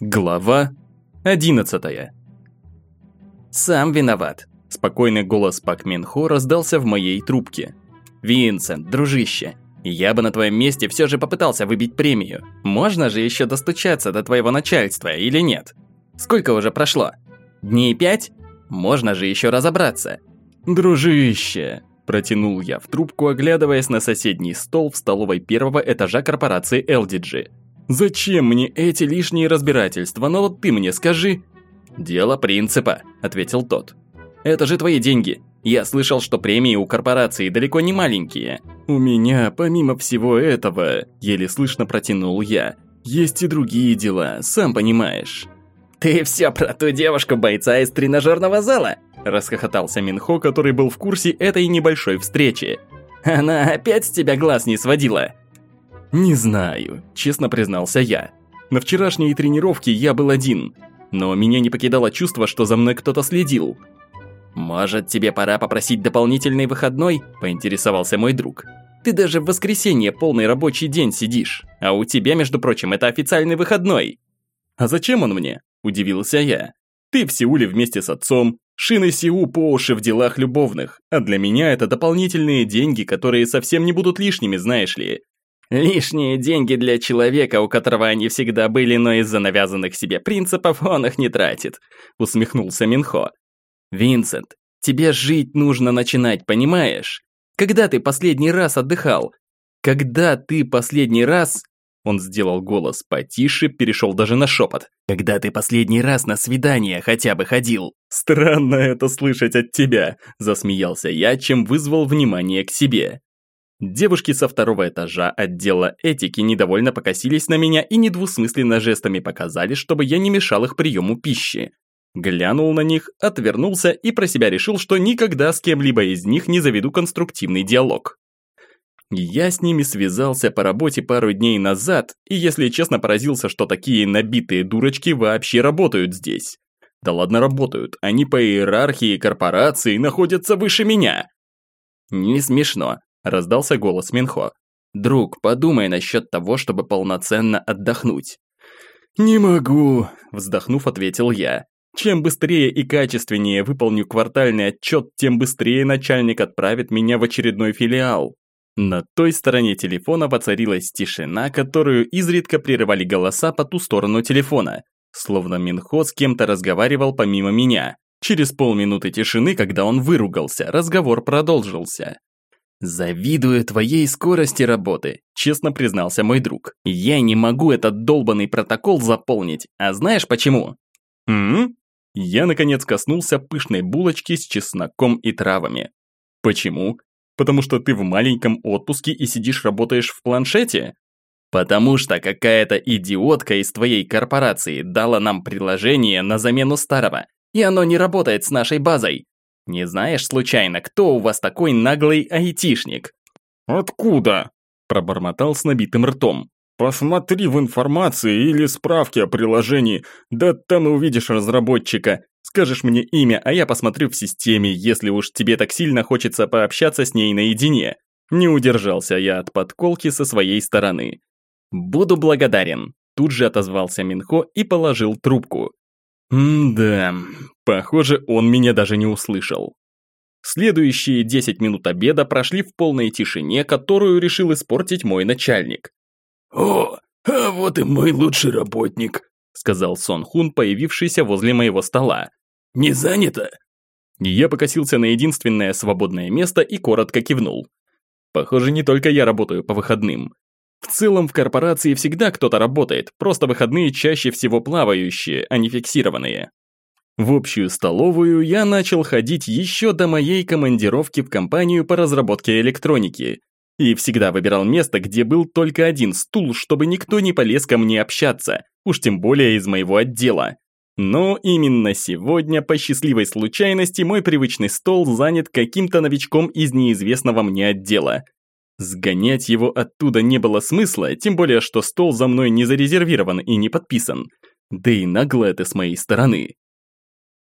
Глава 11 «Сам виноват», – спокойный голос Пак Минхо раздался в моей трубке. «Винсент, дружище, я бы на твоем месте все же попытался выбить премию. Можно же еще достучаться до твоего начальства или нет? Сколько уже прошло? Дней пять? Можно же еще разобраться». «Дружище», – протянул я в трубку, оглядываясь на соседний стол в столовой первого этажа корпорации LDG. Зачем мне эти лишние разбирательства? Но вот ты мне скажи. Дело принципа, ответил тот. Это же твои деньги. Я слышал, что премии у корпорации далеко не маленькие. У меня, помимо всего этого, еле слышно протянул я, есть и другие дела, сам понимаешь. Ты все про ту девушку-бойца из тренажерного зала? Расхохотался Минхо, который был в курсе этой небольшой встречи. Она опять с тебя глаз не сводила. «Не знаю», – честно признался я. «На вчерашней тренировке я был один, но меня не покидало чувство, что за мной кто-то следил». «Может, тебе пора попросить дополнительный выходной?» – поинтересовался мой друг. «Ты даже в воскресенье полный рабочий день сидишь, а у тебя, между прочим, это официальный выходной». «А зачем он мне?» – удивился я. «Ты в Сеуле вместе с отцом, Шин и Сиу по уши в делах любовных, а для меня это дополнительные деньги, которые совсем не будут лишними, знаешь ли. Лишние деньги для человека, у которого они всегда были, но из-за навязанных себе принципов он их не тратит», усмехнулся Минхо. «Винсент, тебе жить нужно начинать, понимаешь? Когда ты последний раз отдыхал? Когда ты последний раз...» Он сделал голос потише, перешел даже на шепот. «Когда ты последний раз на свидание хотя бы ходил?» «Странно это слышать от тебя», – засмеялся я, чем вызвал внимание к себе. Девушки со второго этажа отдела этики недовольно покосились на меня и недвусмысленно жестами показали, чтобы я не мешал их приему пищи. Глянул на них, отвернулся и про себя решил, что никогда с кем-либо из них не заведу конструктивный диалог. Я с ними связался по работе пару дней назад, и если честно поразился, что такие набитые дурочки вообще работают здесь. Да ладно работают, они по иерархии корпорации находятся выше меня. Не смешно, Раздался голос Минхо. «Друг, подумай насчет того, чтобы полноценно отдохнуть». «Не могу», – вздохнув, ответил я. «Чем быстрее и качественнее выполню квартальный отчет, тем быстрее начальник отправит меня в очередной филиал». На той стороне телефона воцарилась тишина, которую изредка прерывали голоса по ту сторону телефона. Словно Минхо с кем-то разговаривал помимо меня. Через полминуты тишины, когда он выругался, разговор продолжился. «Завидую твоей скорости работы», – честно признался мой друг. «Я не могу этот долбанный протокол заполнить, а знаешь почему?» «М?», Я, наконец, коснулся пышной булочки с чесноком и травами. «Почему? Потому что ты в маленьком отпуске и сидишь работаешь в планшете?» «Потому что какая-то идиотка из твоей корпорации дала нам приложение на замену старого, и оно не работает с нашей базой. Не знаешь, случайно, кто у вас такой наглый айтишник?» «Откуда?» – пробормотал с набитым ртом. «Посмотри в информации или справке о приложении, да там и увидишь разработчика. Скажешь мне имя, а я посмотрю в системе, если уж тебе так сильно хочется пообщаться с ней наедине». Не удержался я от подколки со своей стороны. «Буду благодарен», – тут же отозвался Минхо и положил трубку. М-да, похоже, он меня даже не услышал. Следующие 10 минут обеда прошли в полной тишине, которую решил испортить мой начальник. «О, а вот и мой лучший работник», сказал Сон Хун, появившийся возле моего стола. «Не занято?» Я покосился на единственное свободное место и коротко кивнул. Похоже, не только я работаю по выходным. В целом в корпорации всегда кто-то работает, просто выходные чаще всего плавающие, а не фиксированные. В общую столовую я начал ходить еще до моей командировки в компанию по разработке электроники. И всегда выбирал место, где был только один стул, чтобы никто не полез ко мне общаться, уж тем более из моего отдела. Но именно сегодня, по счастливой случайности, мой привычный стол занят каким-то новичком из неизвестного мне отдела. Сгонять его оттуда не было смысла, тем более, что стол за мной не зарезервирован и не подписан. Да и нагло это с моей стороны.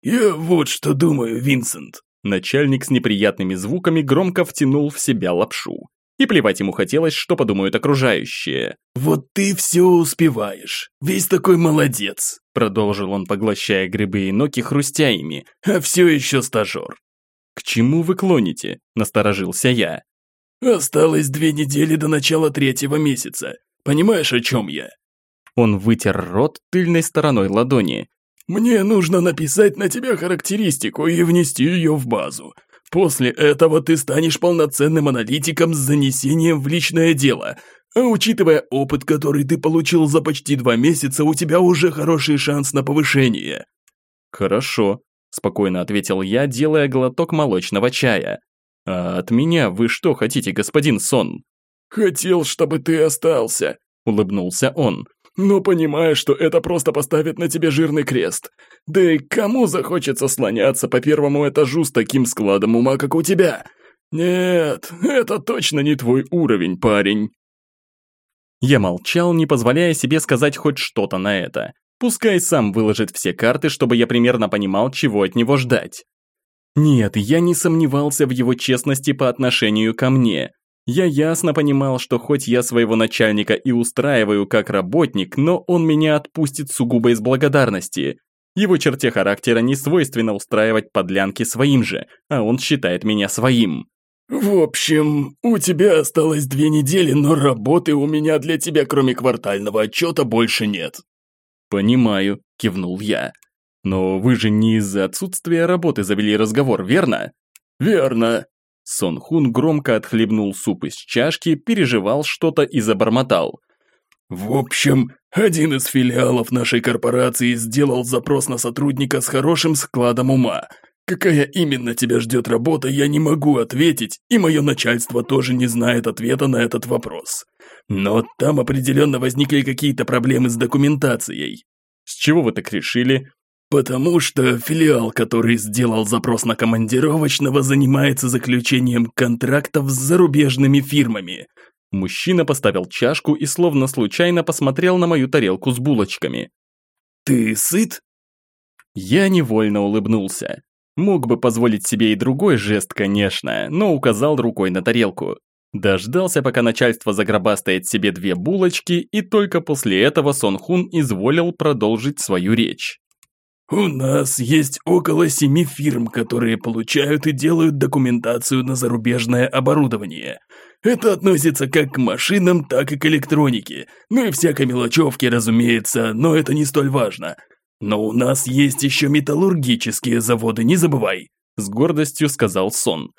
«Я вот что думаю, Винсент». Начальник с неприятными звуками громко втянул в себя лапшу. и плевать ему хотелось, что подумают окружающие. «Вот ты все успеваешь, весь такой молодец», продолжил он, поглощая грибы и ноки, хрустя ими, «а все еще стажер». «К чему вы клоните?» – насторожился я. «Осталось две недели до начала третьего месяца. Понимаешь, о чем я?» Он вытер рот тыльной стороной ладони. «Мне нужно написать на тебя характеристику и внести ее в базу. После этого ты станешь полноценным аналитиком с занесением в личное дело. А учитывая опыт, который ты получил за почти два месяца, у тебя уже хороший шанс на повышение». «Хорошо», – спокойно ответил я, делая глоток молочного чая. «А от меня вы что хотите, господин Сон?» «Хотел, чтобы ты остался», – улыбнулся он. «Но понимаю, что это просто поставит на тебе жирный крест. Да и кому захочется слоняться по первому этажу с таким складом ума, как у тебя? Нет, это точно не твой уровень, парень». Я молчал, не позволяя себе сказать хоть что-то на это. Пускай сам выложит все карты, чтобы я примерно понимал, чего от него ждать. Нет, я не сомневался в его честности по отношению ко мне. Я ясно понимал, что хоть я своего начальника и устраиваю как работник, но он меня отпустит сугубо из благодарности. Его черте характера не свойственно устраивать подлянки своим же, а он считает меня своим. «В общем, у тебя осталось две недели, но работы у меня для тебя, кроме квартального отчета, больше нет». «Понимаю», – кивнул я. «Но вы же не из-за отсутствия работы завели разговор, верно?» «Верно». Сон Хун громко отхлебнул суп из чашки, переживал что-то и забормотал. «В общем, один из филиалов нашей корпорации сделал запрос на сотрудника с хорошим складом ума. Какая именно тебя ждет работа, я не могу ответить, и мое начальство тоже не знает ответа на этот вопрос. Но там определенно возникли какие-то проблемы с документацией. С чего вы так решили? Потому что филиал, который сделал запрос на командировочного, занимается заключением контрактов с зарубежными фирмами. Мужчина поставил чашку и словно случайно посмотрел на мою тарелку с булочками. «Ты сыт?» Я невольно улыбнулся. Мог бы позволить себе и другой жест, конечно, но указал рукой на тарелку. Дождался, пока начальство загробастает себе две булочки, и только после этого Сон Хун изволил продолжить свою речь. «У нас есть около семи фирм, которые получают и делают документацию на зарубежное оборудование. Это относится как к машинам, так и к электронике. Ну и всякой мелочевке, разумеется, но это не столь важно. Но у нас есть еще металлургические заводы, не забывай», с гордостью сказал Сон.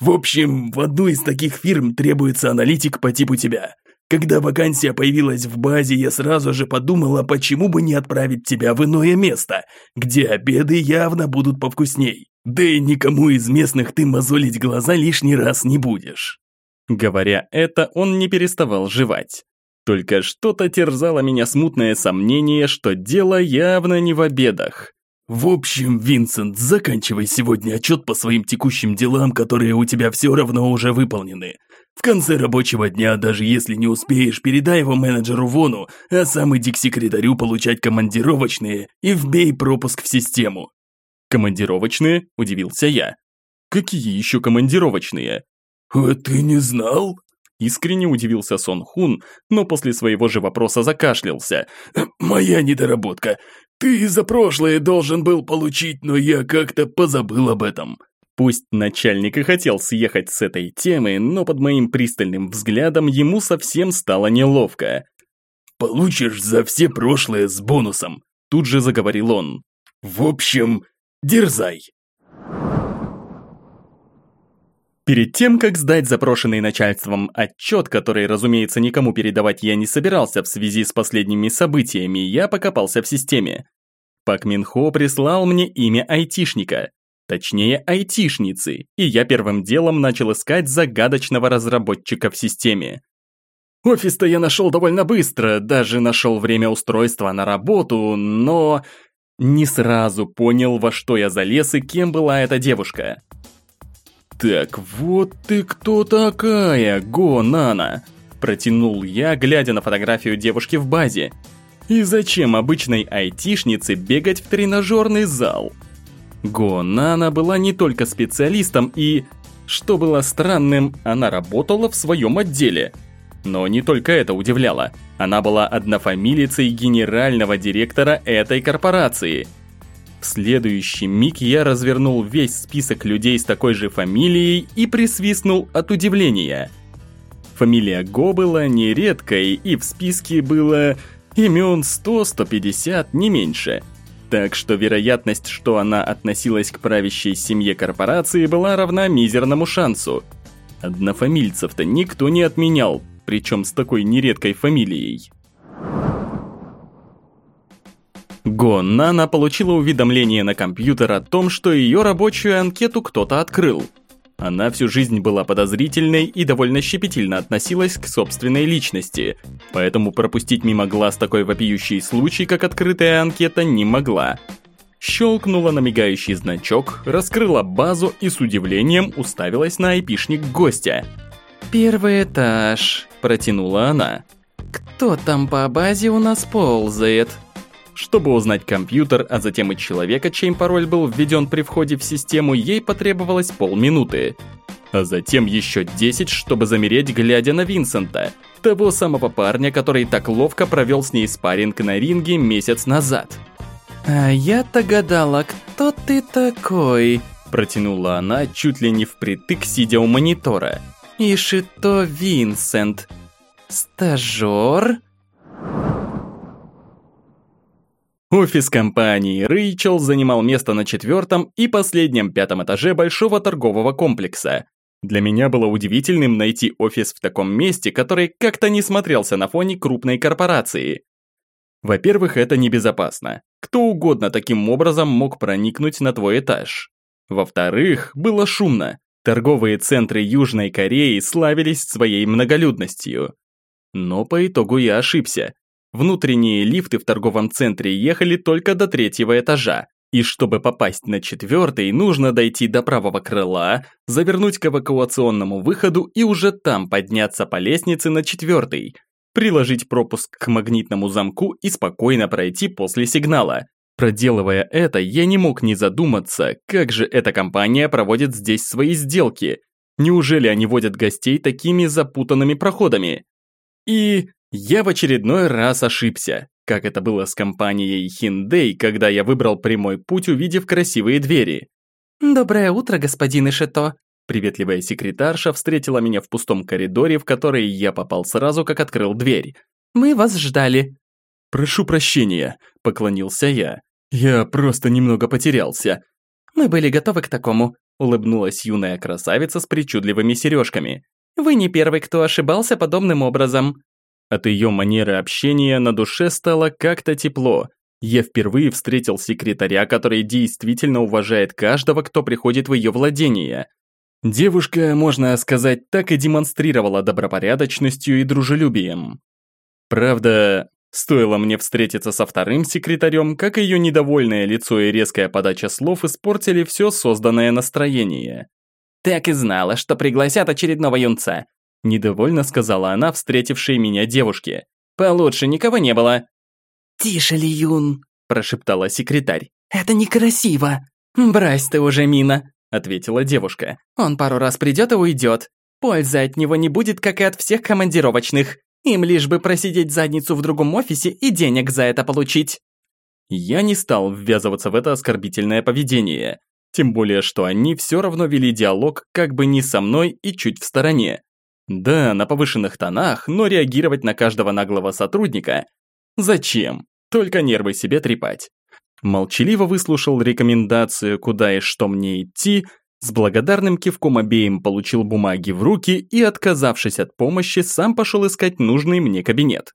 «В общем, в одну из таких фирм требуется аналитик по типу тебя. Когда вакансия появилась в базе, я сразу же подумала, почему бы не отправить тебя в иное место, где обеды явно будут повкусней. Да и никому из местных ты мозолить глаза лишний раз не будешь». Говоря это, он не переставал жевать. Только что-то терзало меня смутное сомнение, что дело явно не в обедах. «В общем, Винсент, заканчивай сегодня отчет по своим текущим делам, которые у тебя все равно уже выполнены. В конце рабочего дня, даже если не успеешь, передай его менеджеру Вону, а сам иди к секретарю получать командировочные и вбей пропуск в систему». «Командировочные?» – удивился я. «Какие еще командировочные?» «А ты не знал?» Искренне удивился Сон Хун, но после своего же вопроса закашлялся. «Моя недоработка. Ты за прошлое должен был получить, но я как-то позабыл об этом». Пусть начальник и хотел съехать с этой темы, но под моим пристальным взглядом ему совсем стало неловко. «Получишь за все прошлое с бонусом», – тут же заговорил он. «В общем, дерзай». Перед тем, как сдать запрошенный начальством отчет, который, разумеется, никому передавать я не собирался в связи с последними событиями, я покопался в системе. Пак Минхо прислал мне имя айтишника. Точнее, айтишницы, и я первым делом начал искать загадочного разработчика в системе. Офис-то я нашел довольно быстро, даже нашел время устройства на работу, но... Не сразу понял, во что я залез и кем была эта девушка. «Так вот ты кто такая, Го Нана?» Протянул я, глядя на фотографию девушки в базе. «И зачем обычной айтишнице бегать в тренажерный зал?» Го Нана была не только специалистом и... Что было странным, она работала в своем отделе. Но не только это удивляло. Она была однофамилицей генерального директора этой корпорации. В следующий миг я развернул весь список людей с такой же фамилией и присвистнул от удивления. Фамилия Го была нередкой, и в списке было имен 100-150, не меньше – так что вероятность, что она относилась к правящей семье корпорации, была равна мизерному шансу. Однофамильцев-то никто не отменял, причем с такой нередкой фамилией. Го Нана получила уведомление на компьютер о том, что ее рабочую анкету кто-то открыл – она всю жизнь была подозрительной и довольно щепетильно относилась к собственной личности, поэтому пропустить мимо глаз такой вопиющий случай, как открытая анкета, не могла. Щелкнула на мигающий значок, раскрыла базу и с удивлением уставилась на айпишник гостя. «Первый этаж», – протянула она. «Кто там по базе у нас ползает?» Чтобы узнать компьютер, а затем и человека, чей пароль был введен при входе в систему, ей потребовалось полминуты. А затем еще 10, чтобы замереть, глядя на Винсента, того самого парня, который так ловко провел с ней спарринг на ринге месяц назад. «А я-то гадала, кто ты такой?» Протянула она, чуть ли не впритык, сидя у монитора. «Ишито Винсент. Стажёр?» Офис компании Рэйчел занимал место на четвертом и последнем пятом этаже большого торгового комплекса. Для меня было удивительным найти офис в таком месте, который как-то не смотрелся на фоне крупной корпорации. Во-первых, это небезопасно. Кто угодно таким образом мог проникнуть на твой этаж. Во-вторых, было шумно. Торговые центры Южной Кореи славились своей многолюдностью. Но по итогу я ошибся. Внутренние лифты в торговом центре ехали только до третьего этажа, и чтобы попасть на четвертый, нужно дойти до правого крыла, завернуть к эвакуационному выходу и уже там подняться по лестнице на четвертый, приложить пропуск к магнитному замку и спокойно пройти после сигнала. Проделывая это, я не мог не задуматься, как же эта компания проводит здесь свои сделки. Неужели они водят гостей такими запутанными проходами? И я в очередной раз ошибся, как это было с компанией Hyundai, когда я выбрал прямой путь, увидев красивые двери. «Доброе утро, господин Ишито!» Приветливая секретарша встретила меня в пустом коридоре, в который я попал сразу, как открыл дверь. «Мы вас ждали». «Прошу прощения», – поклонился я. «Я просто немного потерялся». «Мы были готовы к такому», – улыбнулась юная красавица с причудливыми сережками. «Вы не первый, кто ошибался подобным образом». От ее манеры общения на душе стало как-то тепло. Я впервые встретил секретаря, который действительно уважает каждого, кто приходит в ее владение. Девушка, можно сказать, так и демонстрировала добропорядочностью и дружелюбием. Правда, стоило мне встретиться со вторым секретарем, как ее недовольное лицо и резкая подача слов испортили все созданное настроение. «Так и знала, что пригласят очередного юнца. Недовольно сказала она, встретившей меня девушке. «Получше никого не было». «Тише, Лиюн», – прошептала секретарь. «Это некрасиво». «Брось ты уже, Мина», – ответила девушка. «Он пару раз придет и уйдет. Пользы от него не будет, как и от всех командировочных. Им лишь бы просидеть задницу в другом офисе и денег за это получить». Я не стал ввязываться в это оскорбительное поведение. Тем более, что они все равно вели диалог как бы не со мной и чуть в стороне. Да, на повышенных тонах, но реагировать на каждого наглого сотрудника зачем? Только нервы себе трепать. Молчаливо выслушал рекомендацию, куда и что мне идти, с благодарным кивком обеим получил бумаги в руки и, отказавшись от помощи, сам пошел искать нужный мне кабинет.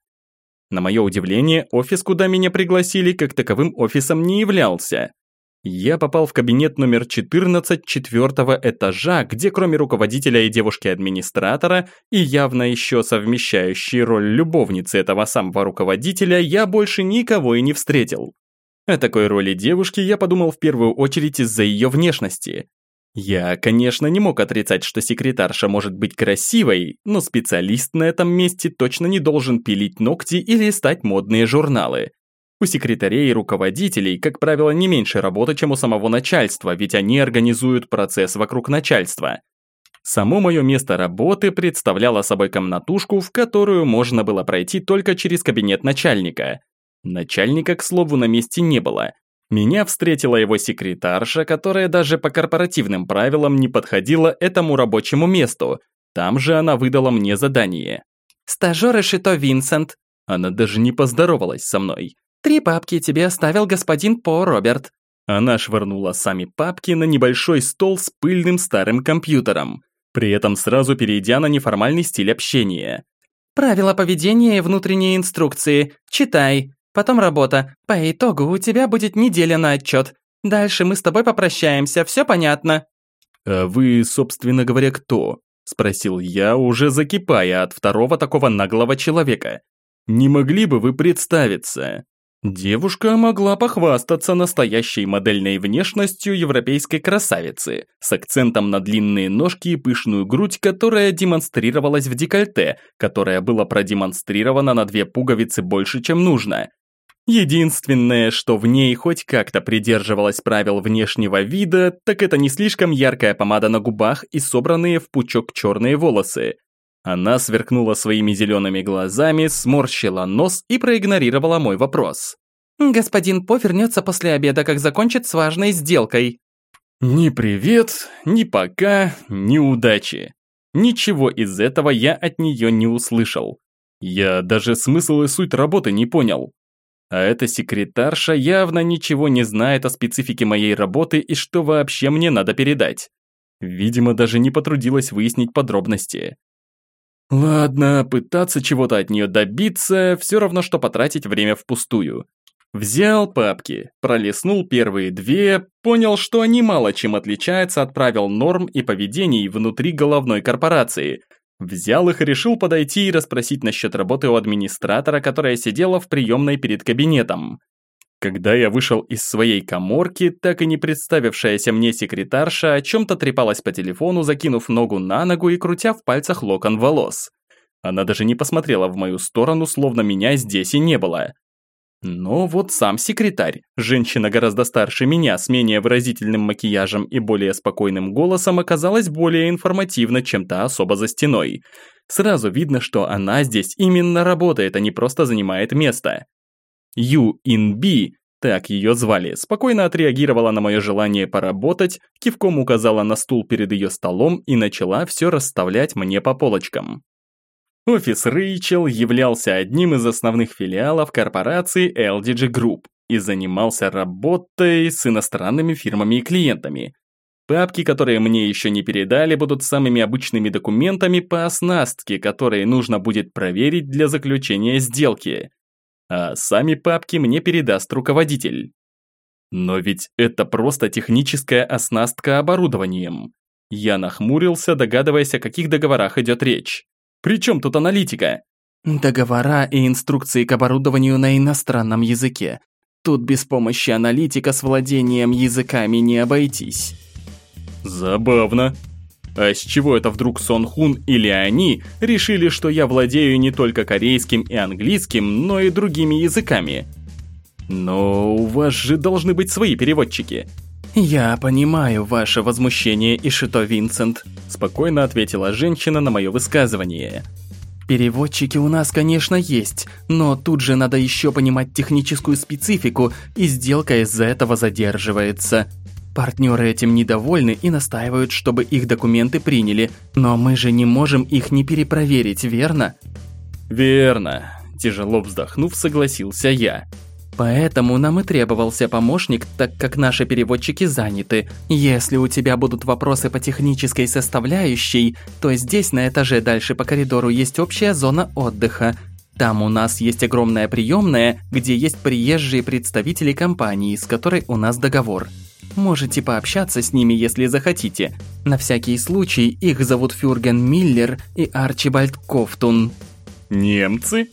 На мое удивление, офис, куда меня пригласили, как таковым офисом не являлся. Я попал в кабинет номер 14 четвертого этажа, где кроме руководителя и девушки-администратора, и явно еще совмещающей роль любовницы этого самого руководителя, я больше никого и не встретил. О такой роли девушки я подумал в первую очередь из-за ее внешности. Я, конечно, не мог отрицать, что секретарша может быть красивой, но специалист на этом месте точно не должен пилить ногти или листать модные журналы. У секретарей и руководителей, как правило, не меньше работы, чем у самого начальства, ведь они организуют процесс вокруг начальства. Само мое место работы представляло собой комнатушку, в которую можно было пройти только через кабинет начальника. Начальника, к слову, на месте не было. Меня встретила его секретарша, которая даже по корпоративным правилам не подходила этому рабочему месту. Там же она выдала мне задание. «Стажёр Шито Винсент». Она даже не поздоровалась со мной. «Три папки тебе оставил господин По Роберт». Она швырнула сами папки на небольшой стол с пыльным старым компьютером, при этом сразу перейдя на неформальный стиль общения. «Правила поведения и внутренние инструкции. Читай. Потом работа. По итогу у тебя будет неделя на отчет. Дальше мы с тобой попрощаемся, все понятно?» «А вы, собственно говоря, кто?» – спросил я, уже закипая от второго такого наглого человека. «Не могли бы вы представиться?» Девушка могла похвастаться настоящей модельной внешностью европейской красавицы, с акцентом на длинные ножки и пышную грудь, которая демонстрировалась в декольте, которое было продемонстрировано на две пуговицы больше, чем нужно. Единственное, что в ней хоть как-то придерживалась правил внешнего вида, так это не слишком яркая помада на губах и собранные в пучок черные волосы. Она сверкнула своими зелеными глазами, сморщила нос и проигнорировала мой вопрос. «Господин По вернется после обеда, как закончит с важной сделкой». Ни привет, ни пока, ни удачи. Ничего из этого я от нее не услышал. Я даже смысл и суть работы не понял. А эта секретарша явно ничего не знает о специфике моей работы и что вообще мне надо передать. Видимо, даже не потрудилась выяснить подробности. Ладно, пытаться чего-то от нее добиться, все равно, что потратить время впустую. Взял папки, пролистнул первые две, понял, что они мало чем отличаются от правил норм и поведений внутри головной корпорации – Взял их и решил подойти и расспросить насчет работы у администратора, которая сидела в приемной перед кабинетом. Когда я вышел из своей коморки, так и не представившаяся мне секретарша о чем-то трепалась по телефону, закинув ногу на ногу и крутя в пальцах локон волос. Она даже не посмотрела в мою сторону, словно меня здесь и не было. Но вот сам секретарь, женщина гораздо старше меня, с менее выразительным макияжем и более спокойным голосом, оказалась более информативна, чем та особа за стеной. Сразу видно, что она здесь именно работает, а не просто занимает место. Ю Ин Би, так ее звали, спокойно отреагировала на мое желание поработать, кивком указала на стул перед ее столом и начала все расставлять мне по полочкам. Офис Рэйчел являлся одним из основных филиалов корпорации LDG Group и занимался работой с иностранными фирмами и клиентами. Папки, которые мне еще не передали, будут самыми обычными документами по оснастке, которые нужно будет проверить для заключения сделки. А сами папки мне передаст руководитель. Но ведь это просто техническая оснастка оборудованием. Я нахмурился, догадываясь, о каких договорах идет речь. При чем тут аналитика? Договора и инструкции к оборудованию на иностранном языке. Тут без помощи аналитика с владением языками не обойтись. Забавно. А с чего это вдруг Сон Хун или они решили, что я владею не только корейским и английским, но и другими языками? Но у вас же должны быть свои переводчики. «Я понимаю ваше возмущение, Ишито Винсент», спокойно ответила женщина на мое высказывание. Переводчики у нас, конечно, есть, но тут же надо еще понимать техническую специфику, и сделка из-за этого задерживается. Партнеры этим недовольны и настаивают, чтобы их документы приняли, но мы же не можем их не перепроверить, верно? Верно, тяжело вздохнув, согласился я. Поэтому нам и требовался помощник, так как наши переводчики заняты. Если у тебя будут вопросы по технической составляющей, то здесь на этаже дальше по коридору есть общая зона отдыха. Там у нас есть огромная приемная, где есть приезжие представители компании, с которой у нас договор. Можете пообщаться с ними, если захотите. На всякий случай их зовут Фюрген Миллер и Арчибальд Кофтун. Немцы?